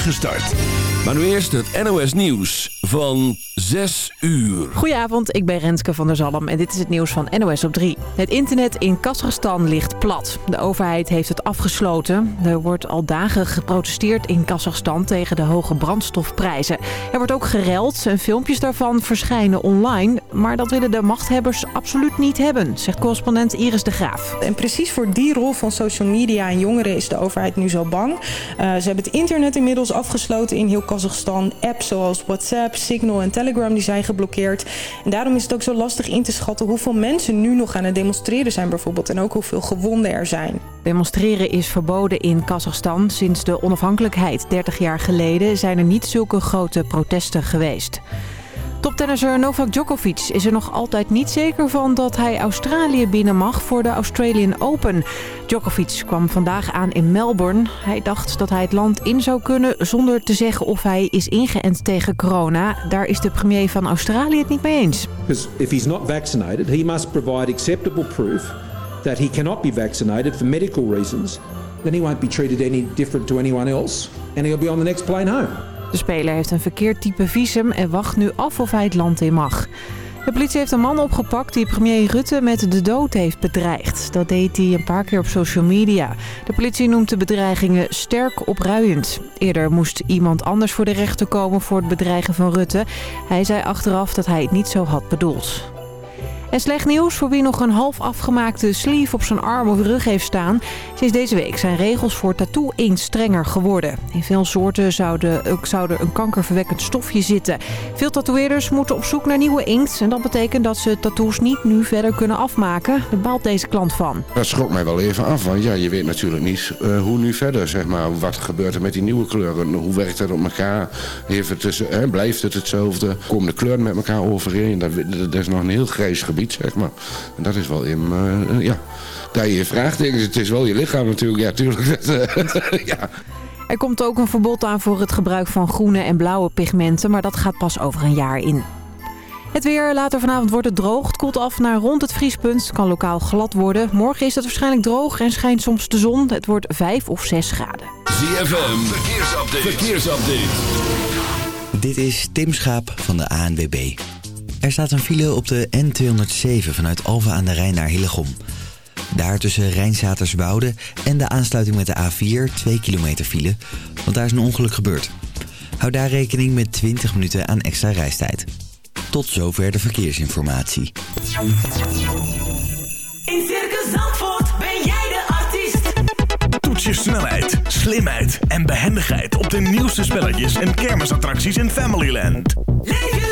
start. Maar nu eerst het NOS Nieuws van 6 uur. Goedenavond, ik ben Renske van der Zalm en dit is het nieuws van NOS op 3. Het internet in Kazachstan ligt plat. De overheid heeft het afgesloten. Er wordt al dagen geprotesteerd in Kazachstan tegen de hoge brandstofprijzen. Er wordt ook gereld en filmpjes daarvan verschijnen online. Maar dat willen de machthebbers absoluut niet hebben, zegt correspondent Iris de Graaf. En precies voor die rol van social media en jongeren is de overheid nu zo bang. Uh, ze hebben het internet inmiddels afgesloten in heel Kazachstan. Apps zoals WhatsApp, Signal en Telegram die zijn geblokkeerd. En daarom is het ook zo lastig in te schatten hoeveel mensen nu nog aan het demonstreren zijn bijvoorbeeld. En ook hoeveel gewonden er zijn. Demonstreren is verboden in Kazachstan. Sinds de onafhankelijkheid 30 jaar geleden zijn er niet zulke grote protesten geweest. Toptennisser Novak Djokovic is er nog altijd niet zeker van dat hij Australië binnen mag voor de Australian Open. Djokovic kwam vandaag aan in Melbourne. Hij dacht dat hij het land in zou kunnen zonder te zeggen of hij is ingeënt tegen corona. Daar is de premier van Australië het niet mee eens. Because if he's not vaccinated, he must provide acceptable proof that he cannot be vaccinated for medical reasons. Then he won't be treated any different to anyone else and he'll be on the next plane home. De speler heeft een verkeerd type visum en wacht nu af of hij het land in mag. De politie heeft een man opgepakt die premier Rutte met de dood heeft bedreigd. Dat deed hij een paar keer op social media. De politie noemt de bedreigingen sterk opruiend. Eerder moest iemand anders voor de rechter komen voor het bedreigen van Rutte. Hij zei achteraf dat hij het niet zo had bedoeld. En slecht nieuws voor wie nog een half afgemaakte sleeve op zijn arm of rug heeft staan. Sinds deze week zijn regels voor tattoo-inkt strenger geworden. In veel soorten zouden, er een kankerverwekkend stofje zitten. Veel tatoeëerders moeten op zoek naar nieuwe inkt. En dat betekent dat ze tattoos niet nu verder kunnen afmaken. Daar baalt deze klant van. Dat schrok mij wel even af. Want ja, je weet natuurlijk niet uh, hoe nu verder. Zeg maar. Wat gebeurt er met die nieuwe kleuren? Hoe werkt het op elkaar? Heeft het blijft het hetzelfde? Komen de kleuren met elkaar overeen? Dat, dat is nog een heel grijs gebied zeg maar. En dat is wel in, uh, ja, daar je vraagt. Het is wel je lichaam natuurlijk, ja, tuurlijk. ja. Er komt ook een verbod aan voor het gebruik van groene en blauwe pigmenten, maar dat gaat pas over een jaar in. Het weer. Later vanavond wordt het droog. Het koelt af naar rond het vriespunt. Het kan lokaal glad worden. Morgen is het waarschijnlijk droog en schijnt soms de zon. Het wordt 5 of 6 graden. ZFM. Verkeersupdate. Verkeersupdate. Dit is Tim Schaap van de ANWB. Er staat een file op de N207 vanuit Alva aan de Rijn naar Hillegom. Daar tussen Rijnzaterswoude en de aansluiting met de A4 2 kilometer file, want daar is een ongeluk gebeurd. Hou daar rekening met 20 minuten aan extra reistijd. Tot zover de verkeersinformatie. In Circus Zandvoort ben jij de artiest. Toets je snelheid, slimheid en behendigheid op de nieuwste spelletjes en kermisattracties in Familyland. Leef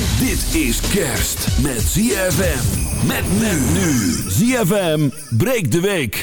Dit is kerst met ZFM. Met men nu. ZFM breekt de week.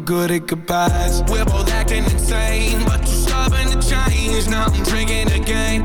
good at goodbyes. We're both acting insane But you're stubborn to change. Now I'm drinking again.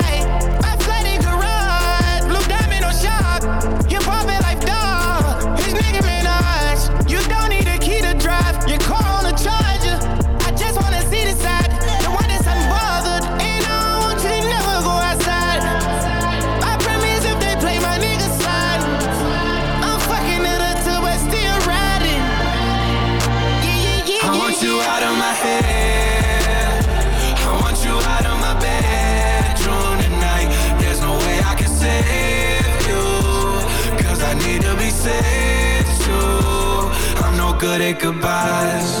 goodbyes.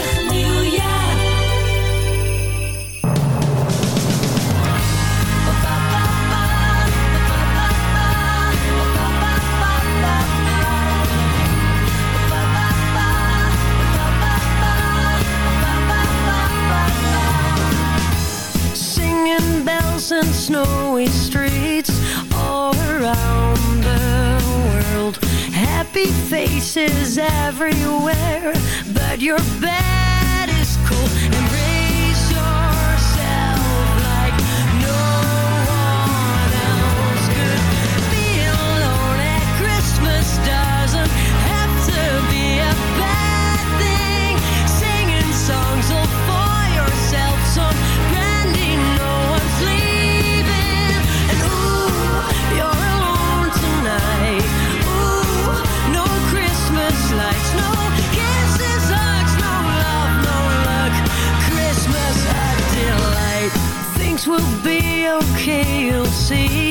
happy faces everywhere, but you're bad. will be okay, you'll see.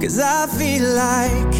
Cause I feel like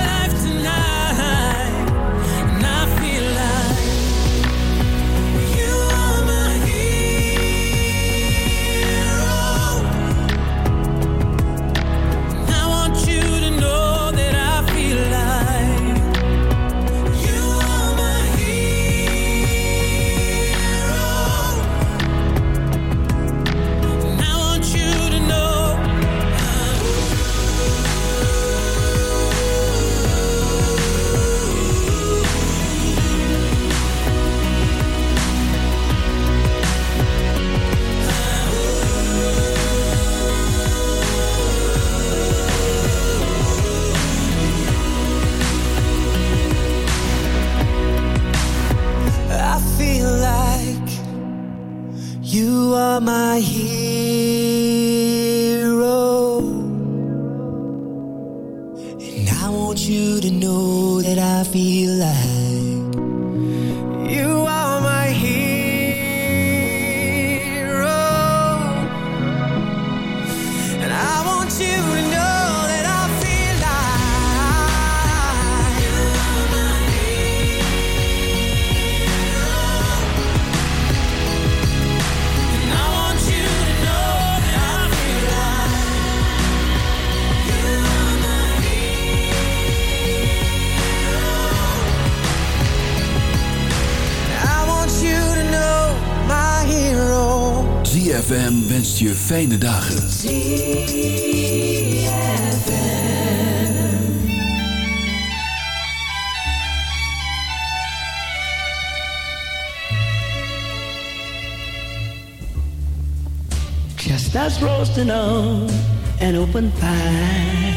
ZFM wenst je fijne dagen. Us roasting on an open pie.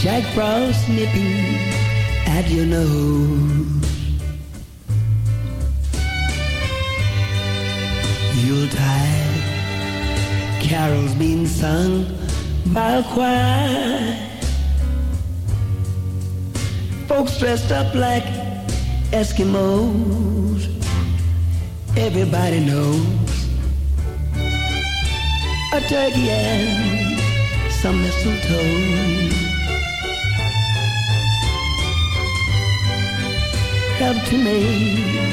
Jack Frost nipping at your nose. Yuletide carols being sung by a choir. Folks dressed up like Eskimos. Everybody knows a turkey and some mistletoe. Help to make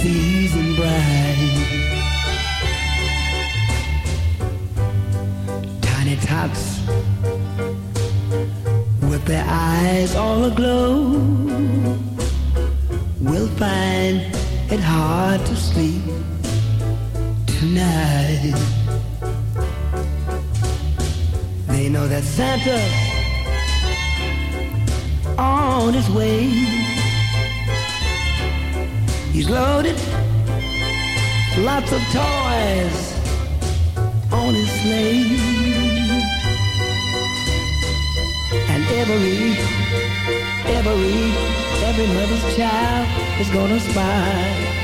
season bright. Tiny with their eyes all aglow will find it hard to sleep tonight. They know that Santa's on his way. He's loaded lots of toys on his sleigh. And every, every, every mother's child is gonna spy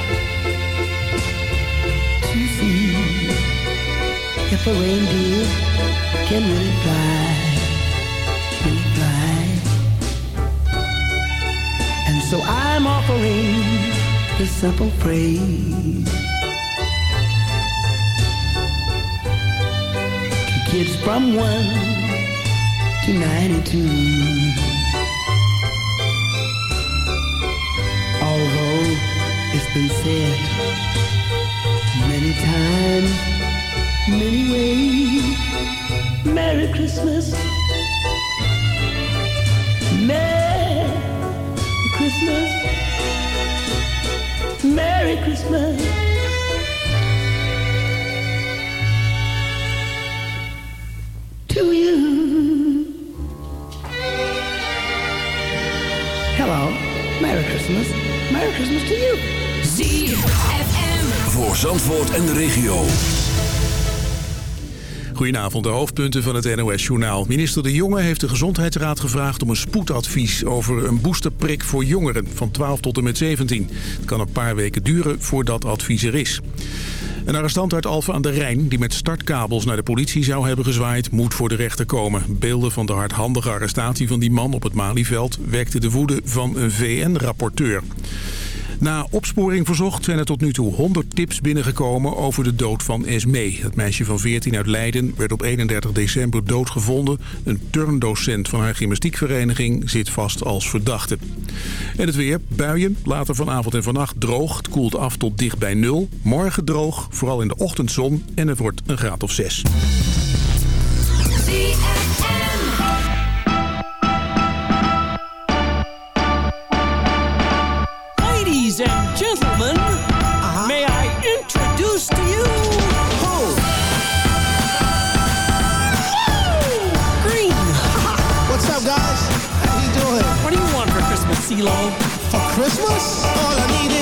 to see if a reindeer can really fly, really fly. And so I'm offering this simple phrase to kids from one to ninety-two. Although it's been said many times, many ways. Merry Christmas. Merry Christmas. Merry Christmas. To you. Christmas. Merry Christmas to you. ZFM. Voor Zandvoort en de regio. Goedenavond, de hoofdpunten van het NOS-journaal. Minister De Jonge heeft de Gezondheidsraad gevraagd om een spoedadvies over een boosterprik voor jongeren van 12 tot en met 17. Het kan een paar weken duren voordat advies er is. Een arrestant uit Alphen aan de Rijn, die met startkabels naar de politie zou hebben gezwaaid, moet voor de rechter komen. Beelden van de hardhandige arrestatie van die man op het Malieveld wekten de woede van een VN-rapporteur. Na opsporing verzocht zijn er tot nu toe 100 tips binnengekomen over de dood van Esme. Het meisje van 14 uit Leiden werd op 31 december doodgevonden. Een turndocent van haar gymnastiekvereniging zit vast als verdachte. En het weer, buien, later vanavond en vannacht droog. Het koelt af tot dicht bij nul. Morgen droog, vooral in de ochtendzon en het wordt een graad of 6. Ladies for Christmas, For Christmas? All I need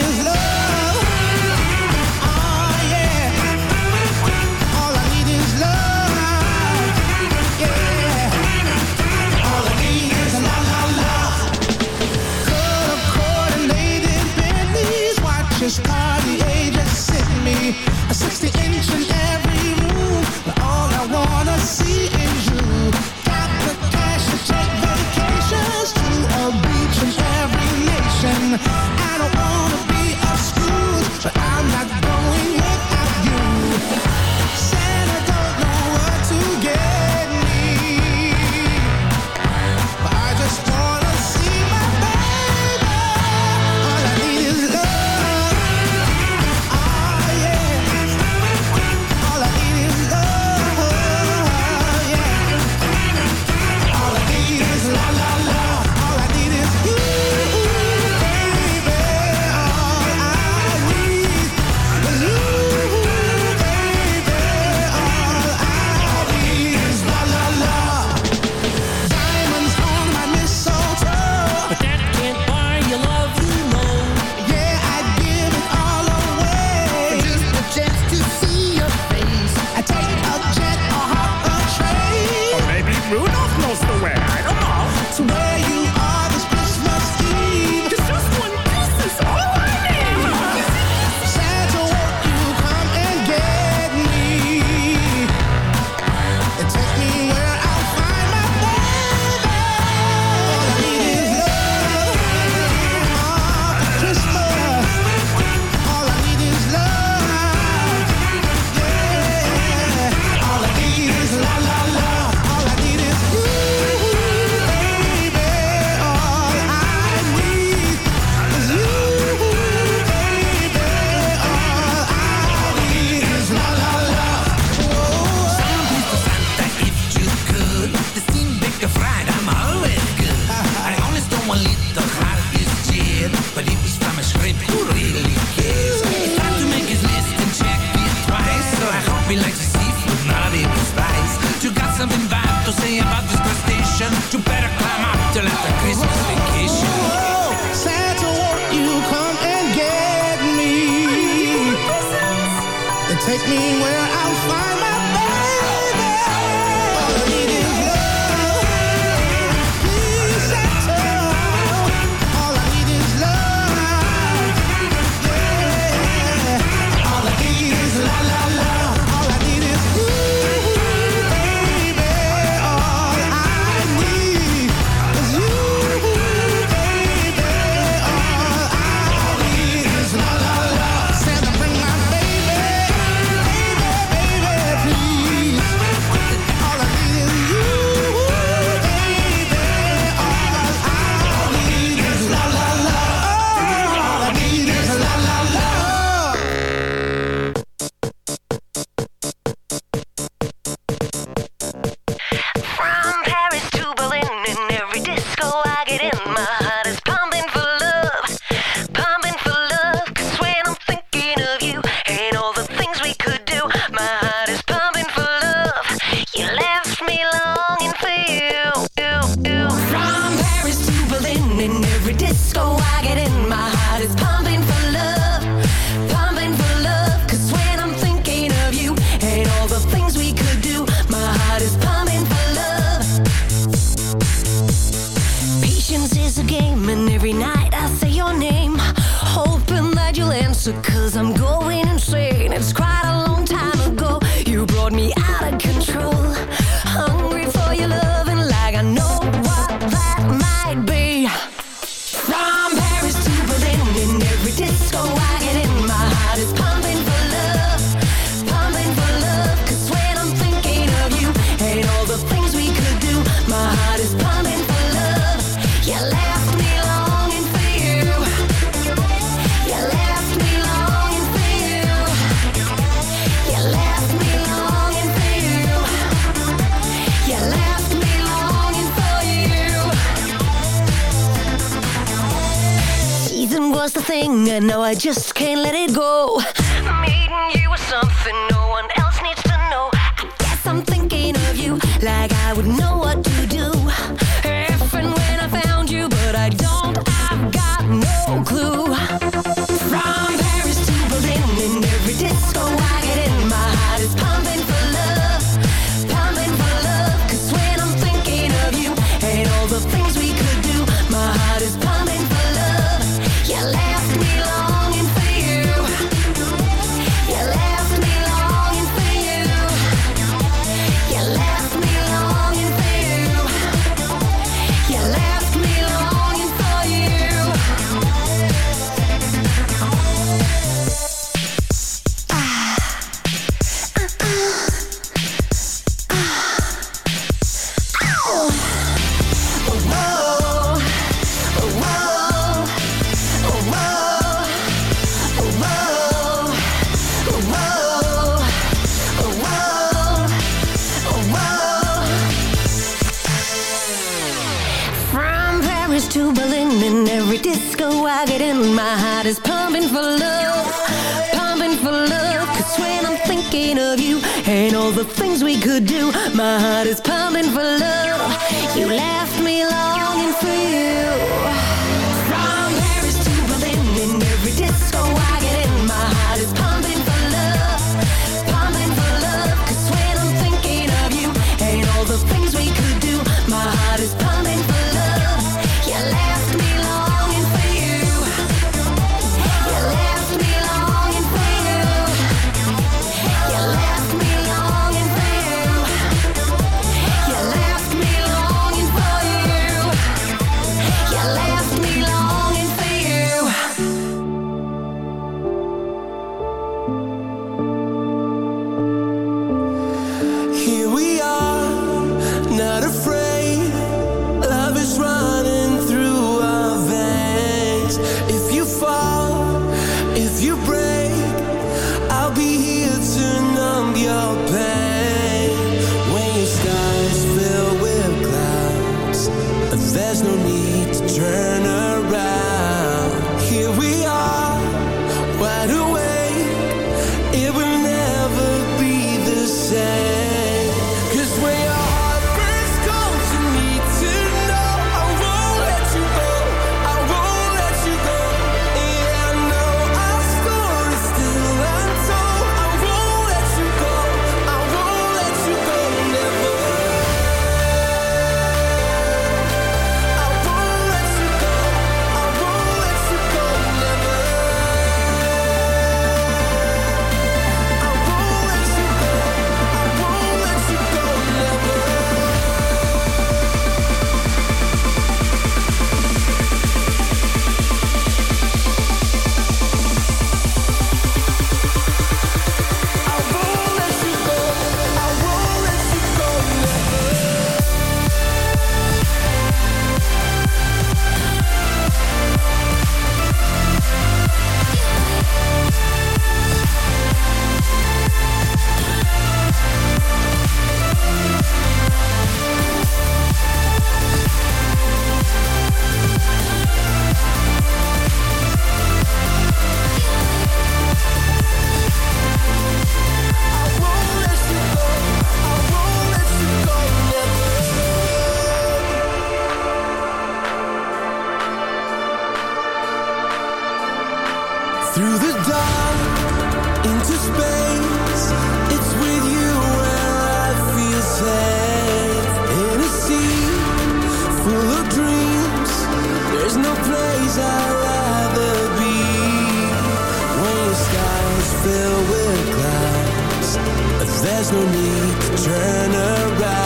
there's no need to turn around.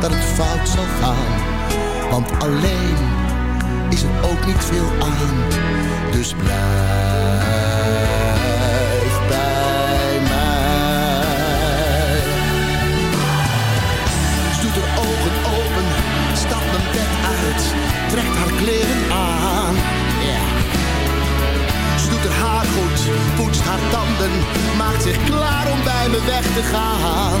dat het fout zal gaan, want alleen is er ook niet veel aan. Dus blijf bij mij. Doet haar ogen open, stapt mijn bed uit, trekt haar kleren aan. Ze doet haar haar goed, poetst haar tanden, maakt zich klaar om bij me weg te gaan.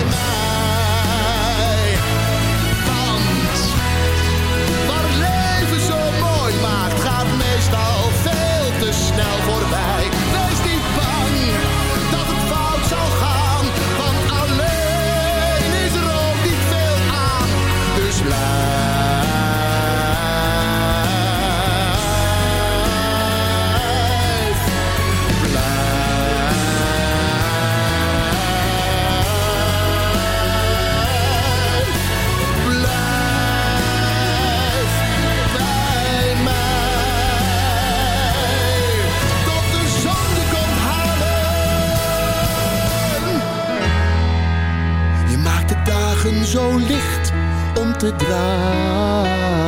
te dragen.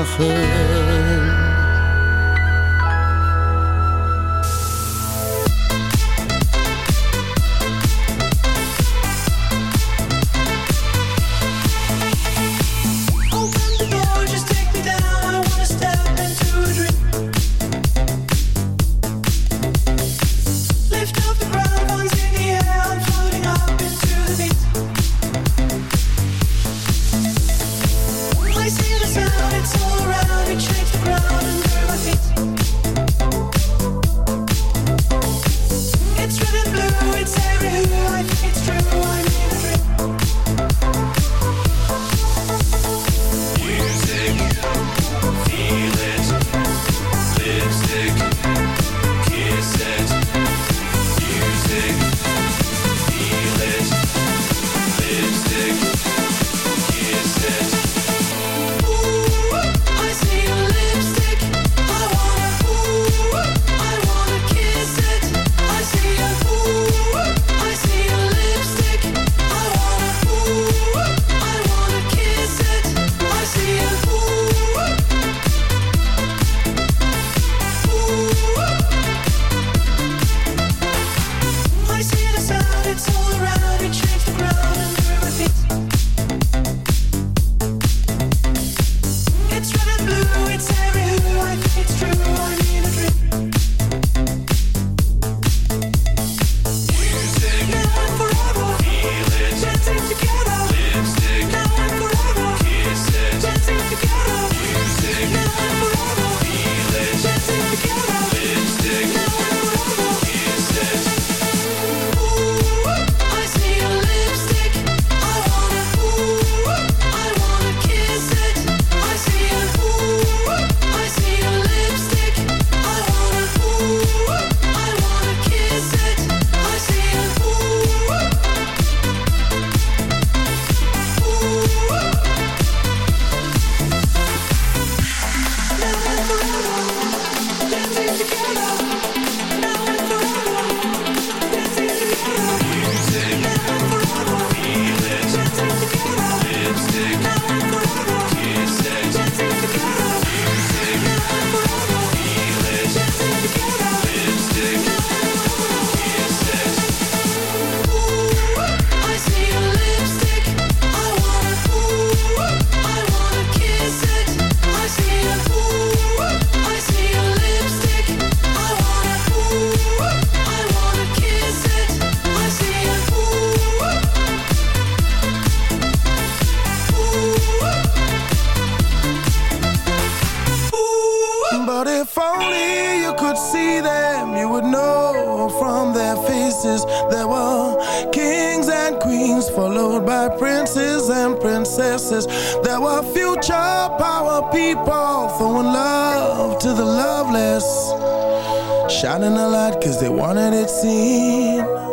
places There were kings and queens Followed by princes and princesses. There were future power people Throwing love to the loveless Shining a light cause they wanted it seen.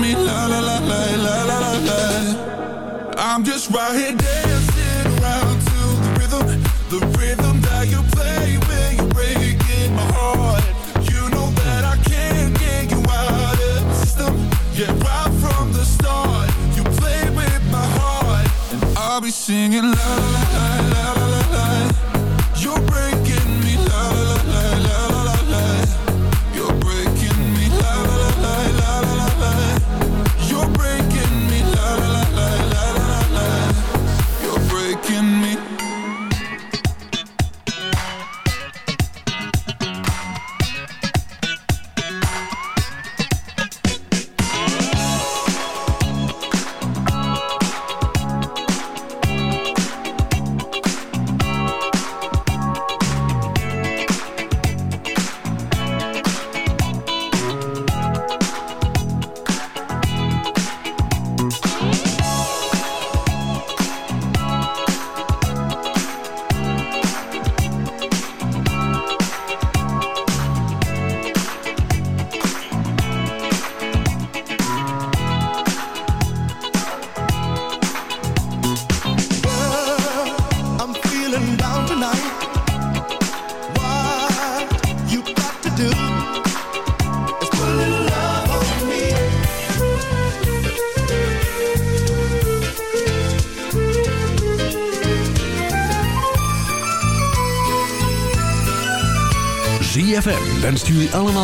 me la la la la la la la. I'm just right here dancing around to the rhythm, the rhythm that you play when you're breaking my heart. You know that I can't get you out of system. Yeah, right from the start, you with my heart, and I'll be singing la la la